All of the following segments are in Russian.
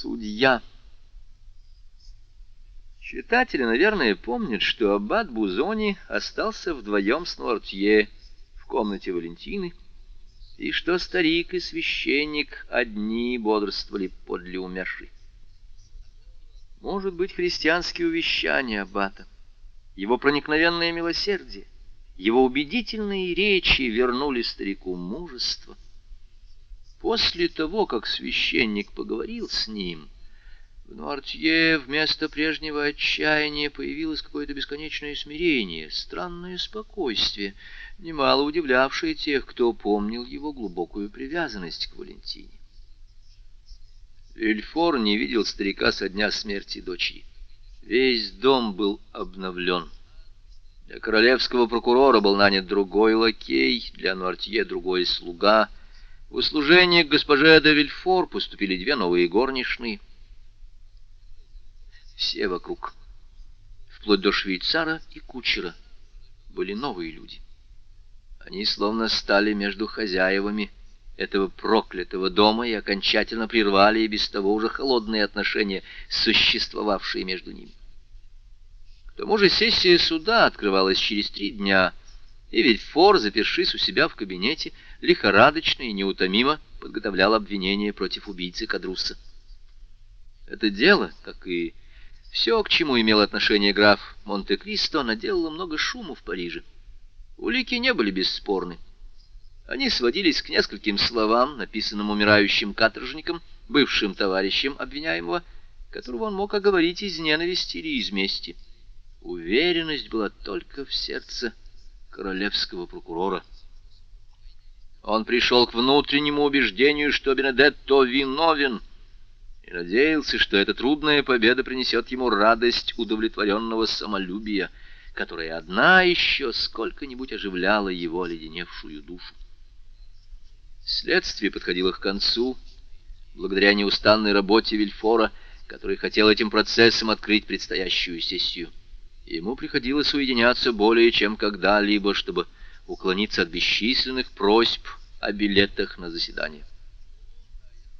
Судья. Читатели, наверное, помнят, что аббат Бузони остался вдвоем с Нуартье в комнате Валентины, и что старик и священник одни бодрствовали подле умершей. Может быть, христианские увещания аббата, его проникновенное милосердие, его убедительные речи вернули старику мужество — После того, как священник поговорил с ним, в Нуартье вместо прежнего отчаяния появилось какое-то бесконечное смирение, странное спокойствие, немало удивлявшее тех, кто помнил его глубокую привязанность к Валентине. Вильфор не видел старика со дня смерти дочери. Весь дом был обновлен. Для королевского прокурора был нанят другой лакей, для Нуартье другой слуга — в услужение к госпоже де Вильфор поступили две новые горничные. Все вокруг, вплоть до швейцара и кучера, были новые люди. Они словно стали между хозяевами этого проклятого дома и окончательно прервали и без того уже холодные отношения, существовавшие между ними. К тому же сессия суда открывалась через три дня — и ведь Фор, запершись у себя в кабинете, лихорадочно и неутомимо подготовлял обвинение против убийцы Кадруса. Это дело, как и все, к чему имел отношение граф Монте-Кристо, наделало много шума в Париже. Улики не были бесспорны. Они сводились к нескольким словам, написанным умирающим каторжником, бывшим товарищем обвиняемого, которого он мог оговорить из ненависти или из мести. Уверенность была только в сердце королевского прокурора. Он пришел к внутреннему убеждению, что Бенедетто виновен, и надеялся, что эта трудная победа принесет ему радость удовлетворенного самолюбия, которая одна еще сколько-нибудь оживляла его оледеневшую душу. Следствие подходило к концу, благодаря неустанной работе Вильфора, который хотел этим процессом открыть предстоящую сессию. Ему приходилось уединяться более чем когда-либо, чтобы уклониться от бесчисленных просьб о билетах на заседание.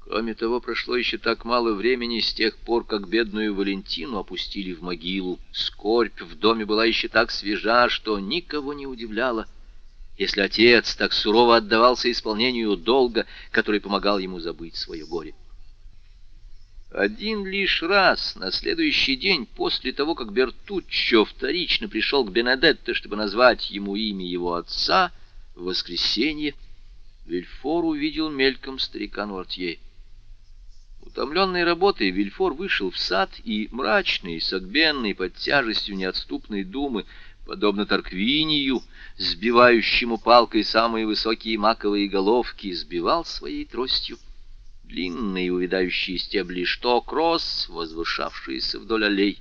Кроме того, прошло еще так мало времени с тех пор, как бедную Валентину опустили в могилу. Скорбь в доме была еще так свежа, что никого не удивляло, если отец так сурово отдавался исполнению долга, который помогал ему забыть свое горе. Один лишь раз, на следующий день, после того, как Бертуччо вторично пришел к Бенедетто, чтобы назвать ему имя его отца, в воскресенье, Вильфор увидел мельком старика Нуартье. Утомленный работой, Вильфор вышел в сад и, мрачный, согбенный под тяжестью неотступной думы, подобно Торквинию, сбивающему палкой самые высокие маковые головки, сбивал своей тростью длинные увядающие стебли шток роз, возвышавшиеся вдоль аллей,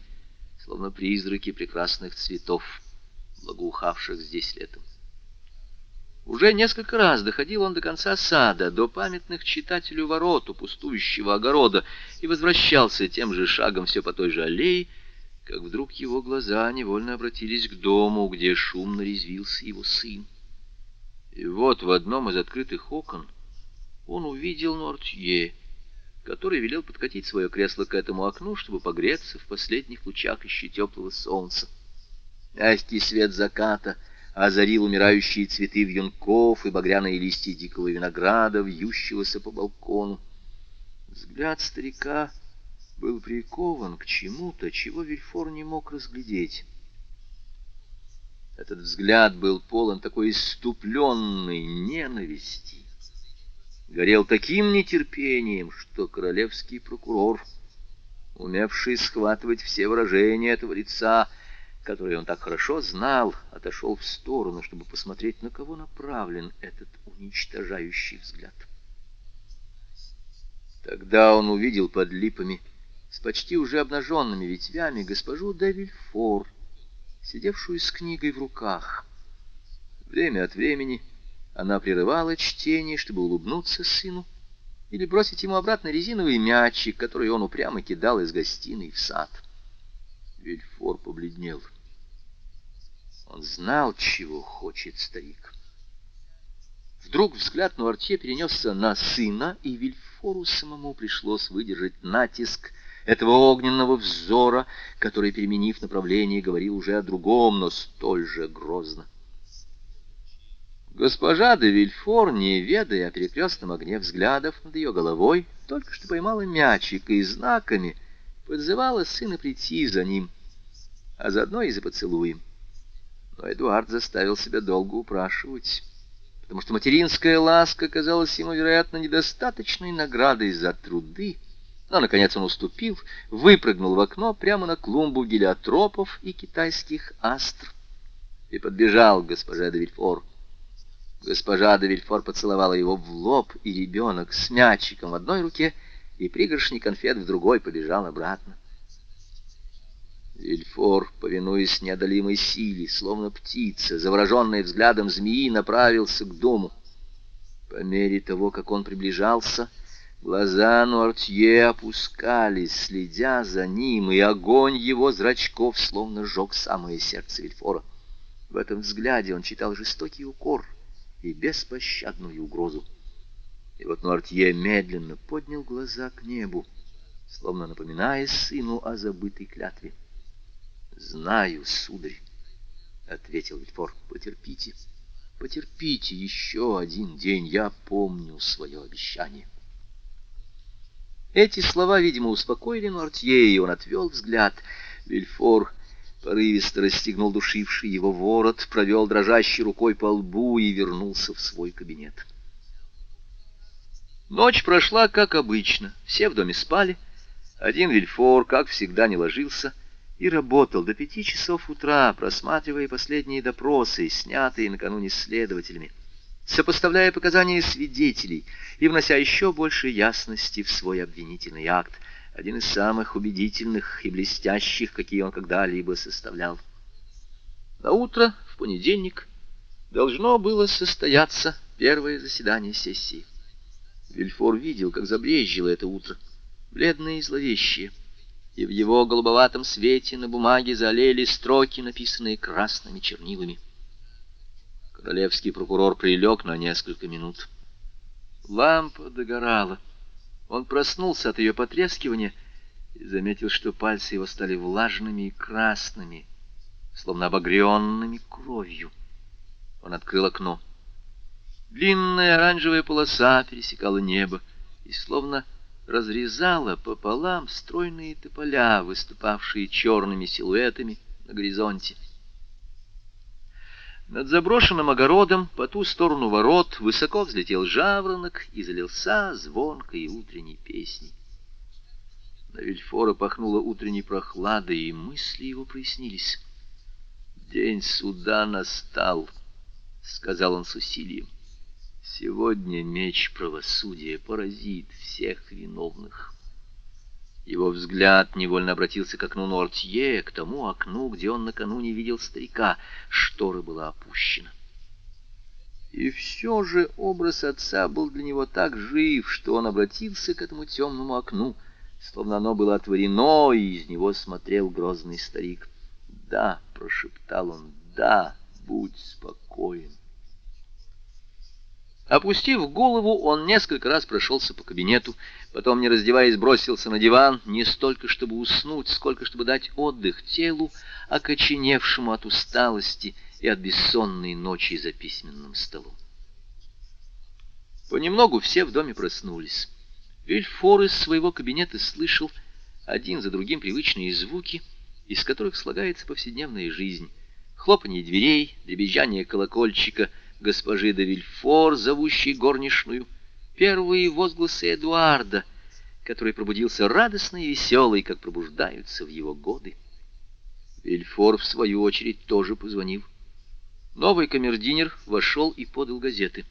словно призраки прекрасных цветов, благоухавших здесь летом. Уже несколько раз доходил он до конца сада, до памятных читателю ворот у пустующего огорода, и возвращался тем же шагом все по той же аллее, как вдруг его глаза невольно обратились к дому, где шумно резвился его сын. И вот в одном из открытых окон — он увидел Нортье, который велел подкатить свое кресло к этому окну, чтобы погреться в последних лучах еще теплого солнца. Мягкий свет заката озарил умирающие цветы вьюнков и багряные листья дикого винограда, вьющегося по балкону. Взгляд старика был прикован к чему-то, чего Вильфор не мог разглядеть. Этот взгляд был полон такой иступленной ненависти, горел таким нетерпением, что королевский прокурор, умевший схватывать все выражения этого лица, которые он так хорошо знал, отошел в сторону, чтобы посмотреть, на кого направлен этот уничтожающий взгляд. Тогда он увидел под липами с почти уже обнаженными ветвями госпожу Девильфор, сидевшую с книгой в руках. Время от времени она прерывала чтение, чтобы улыбнуться сыну или бросить ему обратно резиновый мячик, который он упрямо кидал из гостиной в сад. Вильфор побледнел. Он знал, чего хочет старик. Вдруг взгляд Нуартье перенесся на сына, и Вильфору самому пришлось выдержать натиск этого огненного взора, который, переменив направление, говорил уже о другом, но столь же грозно. Госпожа де Вильфор, не ведая о перекрестном огне взглядов над ее головой, только что поймала мячик и знаками подзывала сына прийти за ним, а заодно и за поцелуем. Но Эдуард заставил себя долго упрашивать, потому что материнская ласка казалась ему, вероятно, недостаточной наградой за труды, но, наконец, он уступил, выпрыгнул в окно прямо на клумбу гелиотропов и китайских астр и подбежал к госпоже де Вильфор. Госпожа де Вильфор поцеловала его в лоб, и ребенок с мячиком в одной руке и пригоршней конфет в другой побежал обратно. Вильфор, повинуясь неодолимой силе, словно птица, завороженная взглядом змеи, направился к дому. По мере того, как он приближался, глаза Нуартье опускались, следя за ним, и огонь его зрачков словно сжег самое сердце Вильфора. В этом взгляде он читал жестокий укор — и беспощадную угрозу. И вот Нуартье медленно поднял глаза к небу, словно напоминая сыну о забытой клятве. «Знаю, сударь», — ответил Вильфор, — «потерпите, потерпите еще один день, я помню свое обещание». Эти слова, видимо, успокоили Нуартье, и он отвел взгляд. Вильфор порывисто расстегнул душивший его ворот, провел дрожащей рукой по лбу и вернулся в свой кабинет. Ночь прошла, как обычно. Все в доме спали. Один Вильфор, как всегда, не ложился и работал до пяти часов утра, просматривая последние допросы, снятые накануне следователями, сопоставляя показания свидетелей и внося еще больше ясности в свой обвинительный акт — один из самых убедительных и блестящих, какие он когда-либо составлял. На утро, в понедельник, должно было состояться первое заседание сессии. Вильфор видел, как забрежило это утро, бледное и зловещее, и в его голубоватом свете на бумаге залили строки, написанные красными чернилами. Королевский прокурор прилег на несколько минут. Лампа догорала. Он проснулся от ее потрескивания и заметил, что пальцы его стали влажными и красными, словно обогренными кровью. Он открыл окно. Длинная оранжевая полоса пересекала небо и словно разрезала пополам стройные тополя, выступавшие черными силуэтами на горизонте. Над заброшенным огородом по ту сторону ворот высоко взлетел жаворонок и залился звонкой утренней песней. На Вильфора пахнуло утренней прохладой, и мысли его прояснились. «День суда настал», — сказал он с усилием. «Сегодня меч правосудия поразит всех виновных». Его взгляд невольно обратился к окну Нортье, к тому окну, где он накануне видел старика. Штора была опущена. И все же образ отца был для него так жив, что он обратился к этому темному окну, словно оно было отворено, и из него смотрел грозный старик. «Да», — прошептал он, — «да, будь спокоен». Опустив голову, он несколько раз прошелся по кабинету, потом, не раздеваясь, бросился на диван, не столько чтобы уснуть, сколько чтобы дать отдых телу, окоченевшему от усталости и от бессонной ночи за письменным столом. Понемногу все в доме проснулись. Вильфор из своего кабинета слышал один за другим привычные звуки, из которых слагается повседневная жизнь. Хлопанье дверей, дребезжание колокольчика — госпожи де Вильфор, зовущей горничную, первые возгласы Эдуарда, который пробудился радостный и веселый, как пробуждаются в его годы. Вильфор, в свою очередь, тоже позвонил. Новый камердинер вошел и подал газеты.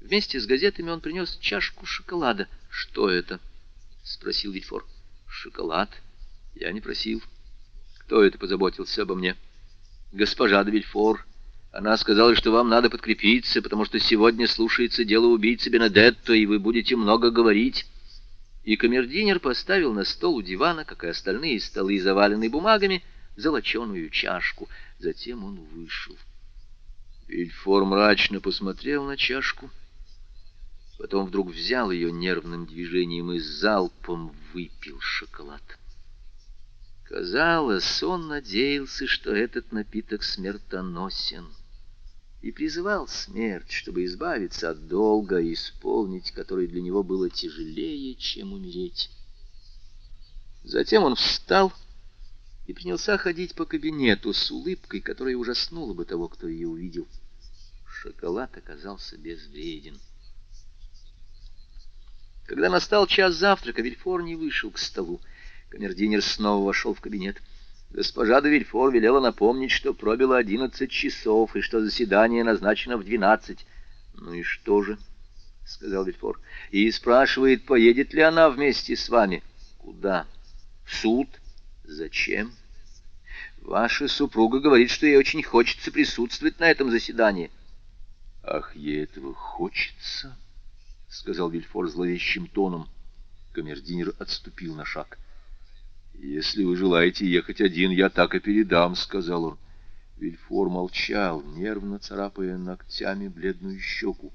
Вместе с газетами он принес чашку шоколада. «Что это?» — спросил Вильфор. «Шоколад? Я не просил. Кто это позаботился обо мне?» «Госпожа де Вильфор». Она сказала, что вам надо подкрепиться, потому что сегодня слушается дело убийцы Бенедетто, и вы будете много говорить. И камердинер поставил на стол у дивана, как и остальные столы, заваленные бумагами, золоченую чашку. Затем он вышел. Вильфор мрачно посмотрел на чашку Потом вдруг взял ее нервным движением и залпом выпил шоколад. Казалось, он надеялся, что этот напиток смертоносен, и призывал смерть, чтобы избавиться от долга, исполнить который для него было тяжелее, чем умереть. Затем он встал и принялся ходить по кабинету с улыбкой, которая ужаснула бы того, кто ее увидел. Шоколад оказался безвреден. Когда настал час завтрака, Вильфор не вышел к столу. Камердинер снова вошел в кабинет. Госпожа де Вильфор велела напомнить, что пробило одиннадцать часов, и что заседание назначено в двенадцать. — Ну и что же? — сказал Вильфор. — И спрашивает, поедет ли она вместе с вами. — Куда? — В суд. — Зачем? — Ваша супруга говорит, что ей очень хочется присутствовать на этом заседании. — Ах, ей этого хочется? —— сказал Вильфор зловещим тоном. Камердинер отступил на шаг. «Если вы желаете ехать один, я так и передам», — сказал он. Вильфор молчал, нервно царапая ногтями бледную щеку.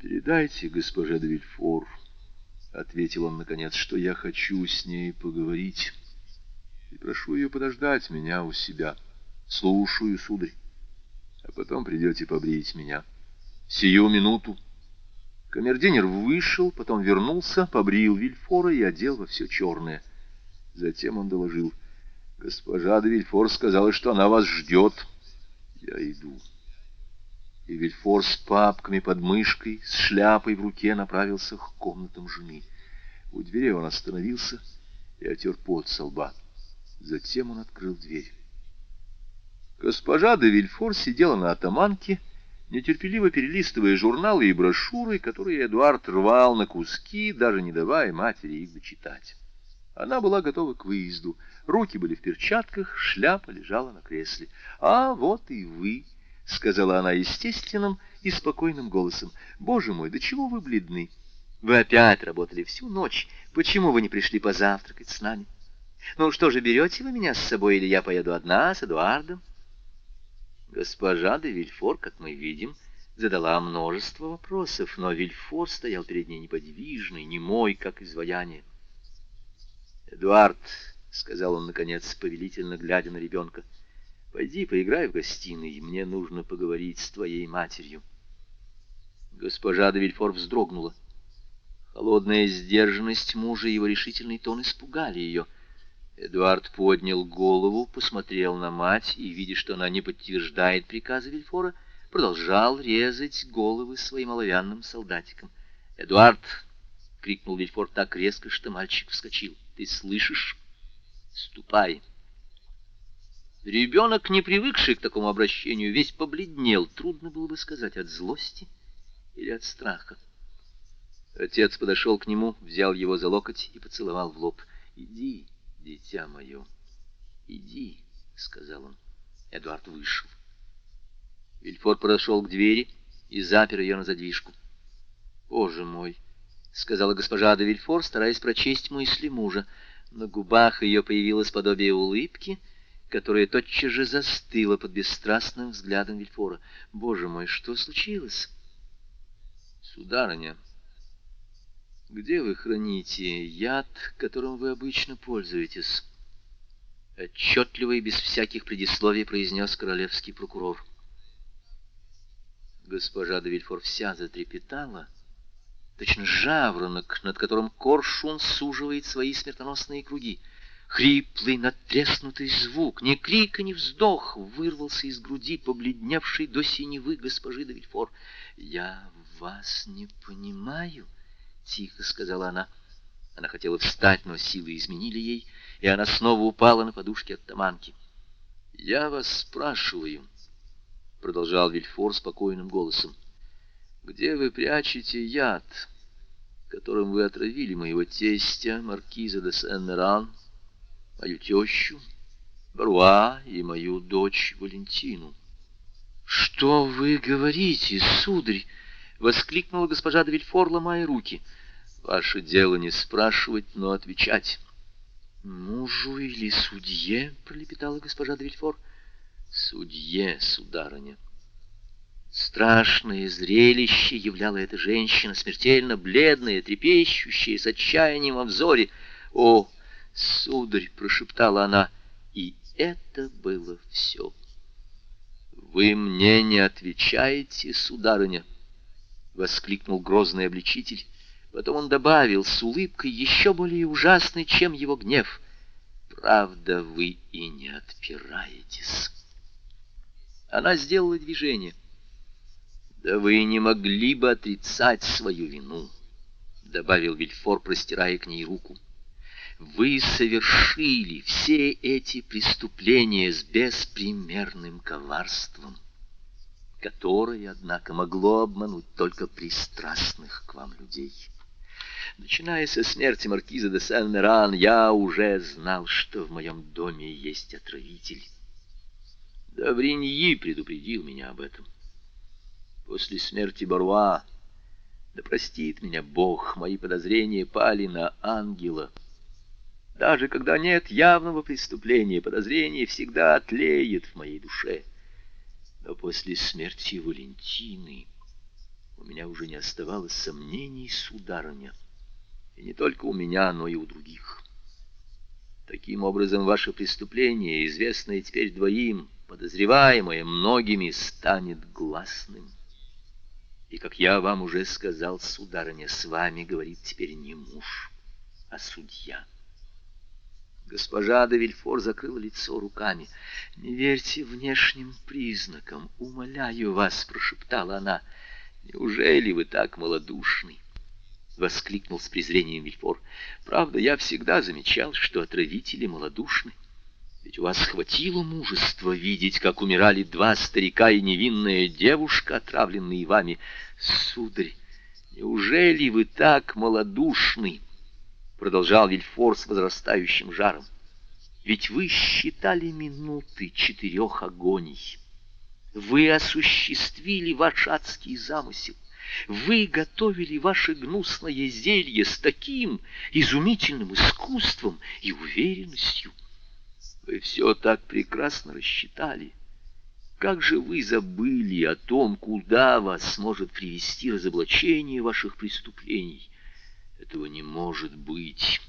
«Передайте госпоже де Вильфор», — ответил он наконец, — «что я хочу с ней поговорить, и прошу ее подождать меня у себя. Слушаю, сударь, а потом придете побрить меня. Сию минуту». Камердинер вышел, потом вернулся, побрил Вильфора и одел во все черное. Затем он доложил. «Госпожа де Вильфор сказала, что она вас ждет. Я иду». И Вильфор с папками под мышкой, с шляпой в руке направился к комнатам жены. У двери он остановился и отер пот со лба. Затем он открыл дверь. Госпожа де Вильфор сидела на атаманке, нетерпеливо перелистывая журналы и брошюры, которые Эдуард рвал на куски, даже не давая матери их дочитать. Она была готова к выезду. Руки были в перчатках, шляпа лежала на кресле. «А вот и вы», — сказала она естественным и спокойным голосом. «Боже мой, до чего вы бледны? Вы опять работали всю ночь. Почему вы не пришли позавтракать с нами? Ну что же, берете вы меня с собой, или я поеду одна с Эдуардом?» Госпожа де Вильфор, как мы видим, задала множество вопросов, но Вильфор стоял перед ней неподвижный, немой, как изваяние. «Эдуард», — сказал он, наконец, повелительно глядя на ребенка, — «пойди поиграй в гостиной, мне нужно поговорить с твоей матерью». Госпожа де вздрогнула. Холодная сдержанность мужа и его решительный тон испугали ее — Эдуард поднял голову, посмотрел на мать и, видя, что она не подтверждает приказа Вильфора, продолжал резать головы своим оловянным солдатиком. «Эдуард!» — крикнул Вильфор так резко, что мальчик вскочил. «Ты слышишь? Ступай!» Ребенок, не привыкший к такому обращению, весь побледнел. Трудно было бы сказать, от злости или от страха. Отец подошел к нему, взял его за локоть и поцеловал в лоб. «Иди!» «Дитя мое, иди», — сказал он. Эдуард вышел. Вильфор подошел к двери и запер ее на задвижку. «Боже мой!» — сказала госпожа де стараясь прочесть мысли мужа. На губах ее появилось подобие улыбки, которая тотчас же застыла под бесстрастным взглядом Вильфора. «Боже мой, что случилось?» «Сударыня», где вы храните яд, которым вы обычно пользуетесь? Отчетливо и без всяких предисловий произнес королевский прокурор. Госпожа де Вильфор вся затрепетала, точно жаворонок, над которым коршун суживает свои смертоносные круги. Хриплый, надтреснутый звук, ни крика, ни вздох вырвался из груди побледневшей до синевы госпожи де. «Я вас не понимаю», тихо сказала она. Она хотела встать, но силы изменили ей, и она снова упала на подушке от таманки. «Я вас спрашиваю», — продолжал Вильфор спокойным голосом, — «где вы прячете яд, которым вы отравили моего тестя, маркиза де Сен-Меран, мою тещу, Баруа и мою дочь Валентину?» «Что вы говорите, сударь?» — воскликнула госпожа де Вильфор, ломая руки — Ваше дело не спрашивать, но отвечать. «Мужу или судье?» — пролепетала госпожа де Судье, сударыня». Страшное зрелище являла эта женщина, смертельно бледная, трепещущая, с отчаянием во взоре. «О, сударь!» — прошептала она, и это было все. «Вы мне не отвечаете, сударыня!» — воскликнул грозный обличитель. Потом он добавил с улыбкой еще более ужасной, чем его гнев. «Правда, вы и не отпираетесь». Она сделала движение. «Да вы не могли бы отрицать свою вину», — добавил Вильфор, простирая к ней руку. «Вы совершили все эти преступления с беспримерным коварством, которое, однако, могло обмануть только пристрастных к вам людей». Начиная со смерти маркиза де Сен-Меран, я уже знал, что в моем доме есть отравитель. Давриньи предупредил меня об этом. После смерти Баруа, да простит меня Бог, мои подозрения пали на ангела. Даже когда нет явного преступления, подозрение всегда тлеет в моей душе. Но после смерти Валентины у меня уже не оставалось сомнений, сударыня. И не только у меня, но и у других. Таким образом, ваше преступление, известное теперь двоим, подозреваемое многими, станет гласным. И, как я вам уже сказал, сударыня, с вами говорит теперь не муж, а судья. Госпожа де Вильфор закрыла лицо руками. «Не верьте внешним признакам, умоляю вас», — прошептала она. «Неужели вы так малодушны?» воскликнул с презрением Вильфор. Правда, я всегда замечал, что отравители малодушны. Ведь у вас хватило мужества видеть, как умирали два старика и невинная девушка, отравленные вами. Сударь, неужели вы так малодушны? Продолжал Вильфор с возрастающим жаром. Ведь вы считали минуты четырех агоний. Вы осуществили ваш адский замысел. Вы готовили ваше гнусное зелье с таким изумительным искусством и уверенностью. Вы все так прекрасно рассчитали. Как же вы забыли о том, куда вас может привести разоблачение ваших преступлений? Этого не может быть.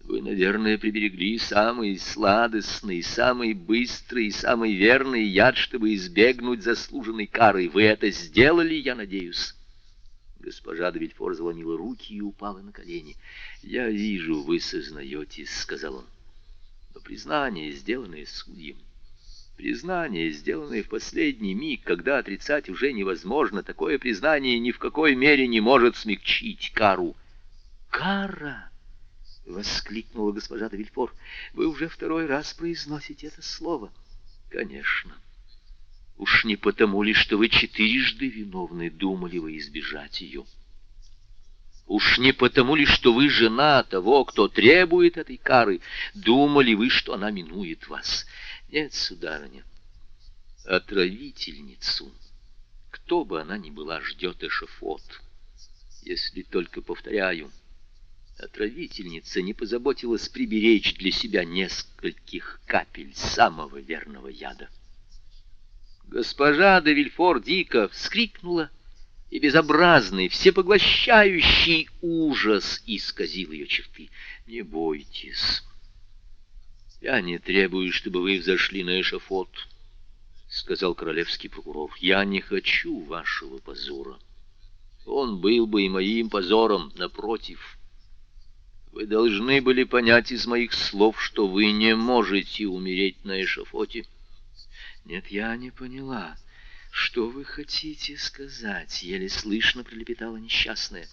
Вы, наверное, приберегли самый сладостный, самый быстрый, самый верный яд, чтобы избегнуть заслуженной кары. Вы это сделали, я надеюсь. Госпожа де Вильфор заломила руки и упала на колени. «Я вижу, вы сознаетесь», — сказал он. «Но признание, сделанное судьем, признание, сделанное в последний миг, когда отрицать уже невозможно, такое признание ни в какой мере не может смягчить кару». «Кара!» — воскликнула госпожа де Вильфор. «Вы уже второй раз произносите это слово». «Конечно. Уж не потому ли, что вы четырежды виновны, думали вы избежать ее». Уж не потому ли, что вы жена того, кто требует этой кары, думали вы, что она минует вас? Нет, сударыня, отравительницу, кто бы она ни была, ждет эшафот. Если только, повторяю, Отравительница не позаботилась приберечь для себя нескольких капель самого верного яда. Госпожа де Вильфор дико вскрикнула, и безобразный, всепоглощающий ужас исказил ее черты. «Не бойтесь, я не требую, чтобы вы взошли на эшафот», — сказал королевский прокурор. «Я не хочу вашего позора. Он был бы и моим позором, напротив». Вы должны были понять из моих слов, что вы не можете умереть на эшафоте. Нет, я не поняла. Что вы хотите сказать? Еле слышно пролепетала несчастная.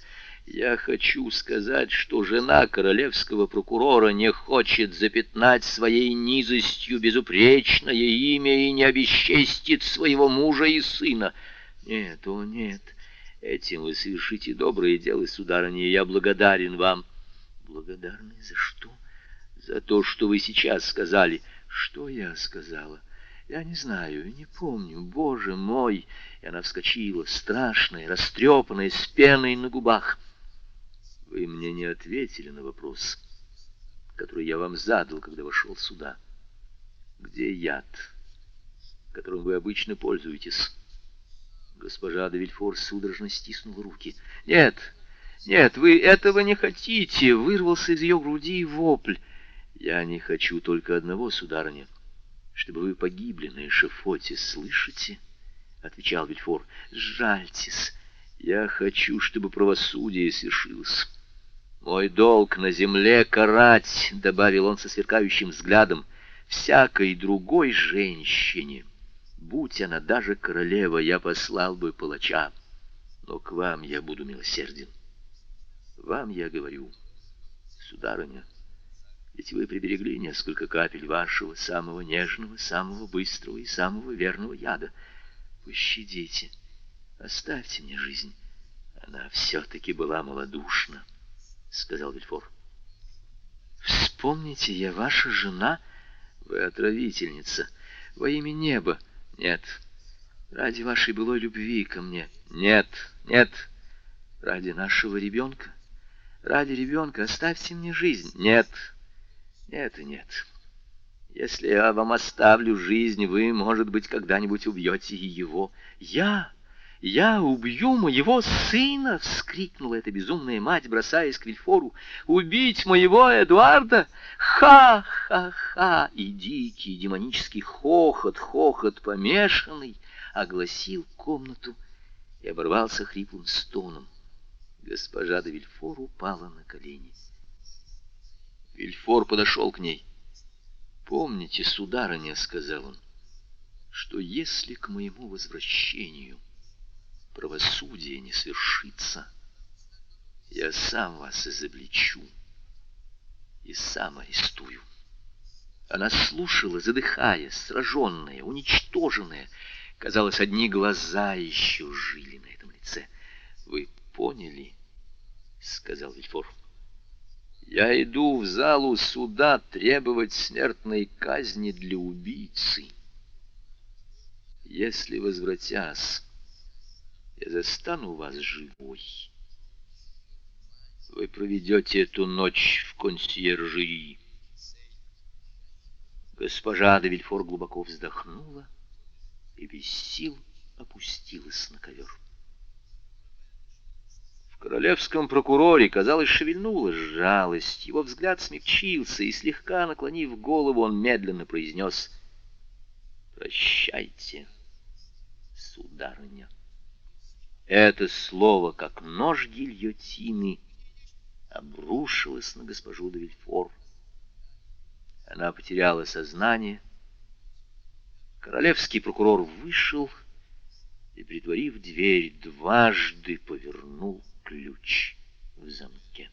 Я хочу сказать, что жена королевского прокурора не хочет запятнать своей низостью безупречное имя и не обесчестит своего мужа и сына. Нет, о нет, этим вы совершите доброе дело, сударыня, я благодарен вам. Благодарны за что? За то, что вы сейчас сказали. Что я сказала? Я не знаю, не помню. Боже мой! И она вскочила, страшная, растрепанная, с пеной на губах. Вы мне не ответили на вопрос, который я вам задал, когда вошел сюда. Где яд, которым вы обычно пользуетесь? Госпожа де Вильфор судорожно стиснула руки. «Нет, нет, вы этого не хотите!» Вырвался из ее груди вопль. «Я не хочу только одного, сударыня, чтобы вы погибли на эшафоте, слышите?» Отвечал Вильфор. «Жальтесь, я хочу, чтобы правосудие свершилось». «Мой долг на земле карать», — добавил он со сверкающим взглядом, — «всякой другой женщине». Будь она даже королева, я послал бы палача, но к вам я буду милосерден. Вам я говорю, сударыня, ведь вы приберегли несколько капель вашего самого нежного, самого быстрого и самого верного яда. Пощадите, оставьте мне жизнь. Она все-таки была малодушна, — сказал Вильфор. Вспомните, я ваша жена, вы отравительница, во имя неба. Нет. Ради вашей былой любви ко мне. Нет, нет. Ради нашего ребенка. Ради ребенка оставьте мне жизнь. Нет. Нет и нет. Если я вам оставлю жизнь, вы, может быть, когда-нибудь убьете и его. Я... «Я убью моего сына!» — вскрикнула эта безумная мать, бросаясь к Вильфору. «Убить моего Эдуарда! Ха-ха-ха!» И дикий демонический хохот, хохот помешанный, огласил комнату и оборвался хриплым стоном. Госпожа де Вильфор упала на колени. Вильфор подошел к ней. «Помните, сударыня, — сказал он, — что если к моему возвращению правосудие не свершится, я сам вас изобличу и сам арестую. Она слушала, задыхаясь, сраженная, уничтоженная. Казалось, одни глаза еще жили на этом лице. «Вы поняли?» — сказал Вильфор. «Я иду в залу суда требовать смертной казни для убийцы. Если возвратясь, я застану вас живой. Вы проведете эту ночь в консьержери. Госпожа де Вильфор глубоко вздохнула и без сил опустилась на ковер. В королевском прокуроре, казалось, шевельнулась жалость. Его взгляд смягчился, и, слегка наклонив голову, он медленно произнес «Прощайте, сударыня». Это слово, как нож гильотины, обрушилось на госпожу де Вильфор. Она потеряла сознание. Королевский прокурор вышел и, притворив дверь, дважды повернул ключ в замке.